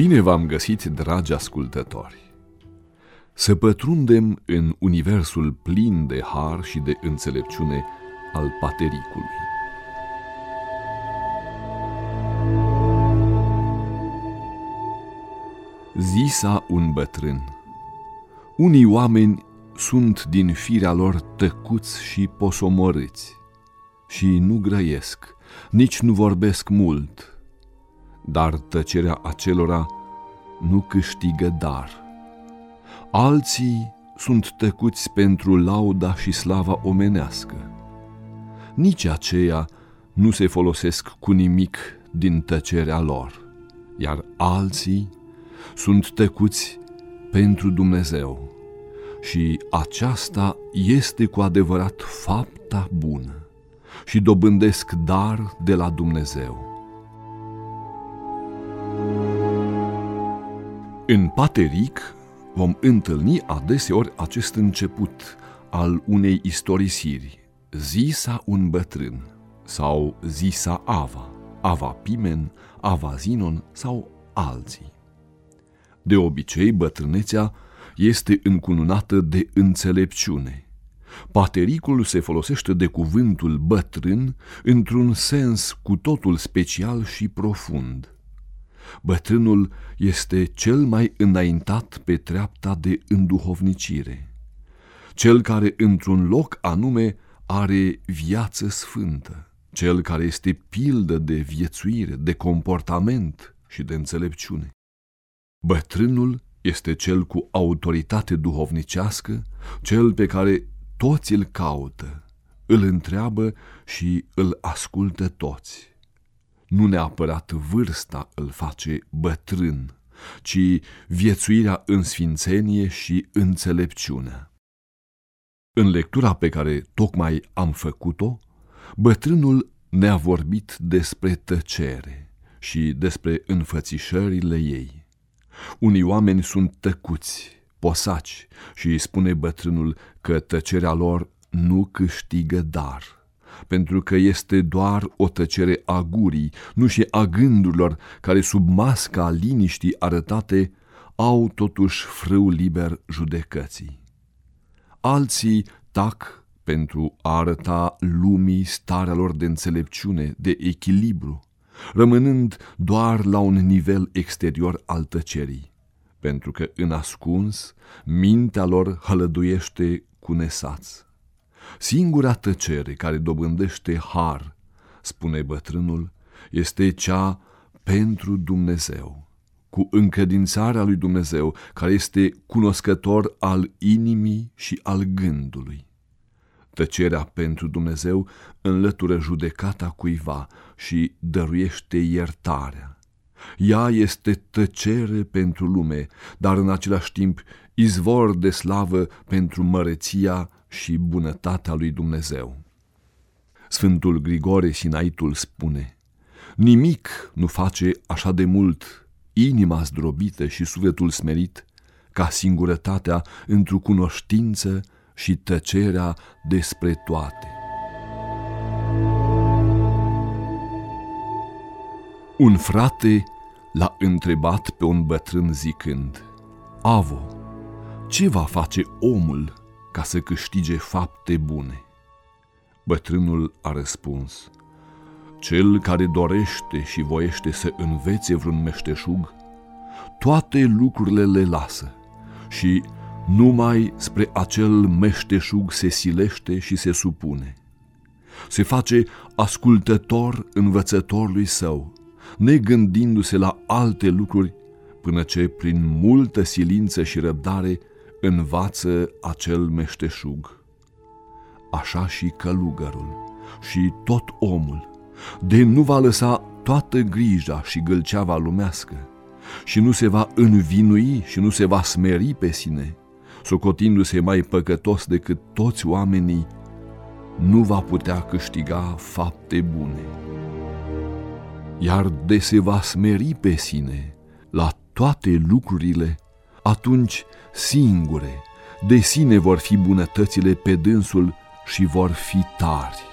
Bine v-am găsit, dragi ascultători! Să pătrundem în universul plin de har și de înțelepciune al patericului. Zisa un bătrân. Unii oameni sunt din firea lor tăcuți și posomorâți și nu grăiesc, nici nu vorbesc mult, dar tăcerea acelora nu câștigă dar. Alții sunt tăcuți pentru lauda și slava omenească. Nici aceia nu se folosesc cu nimic din tăcerea lor, iar alții sunt tăcuți pentru Dumnezeu. Și aceasta este cu adevărat fapta bună și dobândesc dar de la Dumnezeu. În Pateric vom întâlni adeseori acest început al unei istorisiri, zisa un bătrân sau zisa Ava, Ava Pimen, Ava Zinon sau alții. De obicei, bătrânețea este încununată de înțelepciune. Patericul se folosește de cuvântul bătrân într-un sens cu totul special și profund – Bătrânul este cel mai înaintat pe treapta de înduhovnicire, cel care într-un loc anume are viață sfântă, cel care este pildă de viețuire, de comportament și de înțelepciune. Bătrânul este cel cu autoritate duhovnicească, cel pe care toți îl caută, îl întreabă și îl ascultă toți nu neapărat vârsta îl face bătrân, ci viețuirea în sfințenie și înțelepciunea. În lectura pe care tocmai am făcut-o, bătrânul ne-a vorbit despre tăcere și despre înfățișările ei. Unii oameni sunt tăcuți, posaci și îi spune bătrânul că tăcerea lor nu câștigă dar pentru că este doar o tăcere a gurii, nu și a gândurilor care sub masca liniștii arătate au totuși frâu liber judecății. Alții tac pentru a arăta lumii starea lor de înțelepciune, de echilibru, rămânând doar la un nivel exterior al tăcerii, pentru că în ascuns mintea lor hălăduiește cu nesați. Singura tăcere care dobândește har, spune bătrânul, este cea pentru Dumnezeu, cu încredințarea lui Dumnezeu, care este cunoscător al inimii și al gândului. Tăcerea pentru Dumnezeu înlătură judecata cuiva și dăruiește iertarea. Ea este tăcere pentru lume, dar în același timp izvor de slavă pentru măreția și bunătatea lui Dumnezeu. Sfântul Grigore Sinaitul spune, Nimic nu face așa de mult inima zdrobită și sufletul smerit ca singurătatea într-o cunoștință și tăcerea despre toate. Un frate l-a întrebat pe un bătrân zicând, Avo, ce va face omul ca să câștige fapte bune? Bătrânul a răspuns, Cel care dorește și voiește să învețe vreun meșteșug, toate lucrurile le lasă și numai spre acel meșteșug se silește și se supune. Se face ascultător învățătorului său, negândindu-se la alte lucruri, până ce, prin multă silință și răbdare, învață acel meșteșug. Așa și călugărul și tot omul, de nu va lăsa toată grija și gâlceava lumească și nu se va învinui și nu se va smeri pe sine, socotindu-se mai păcătos decât toți oamenii, nu va putea câștiga fapte bune. Iar de se va smeri pe sine la toate lucrurile, atunci singure, de sine vor fi bunătățile pe dânsul și vor fi tari.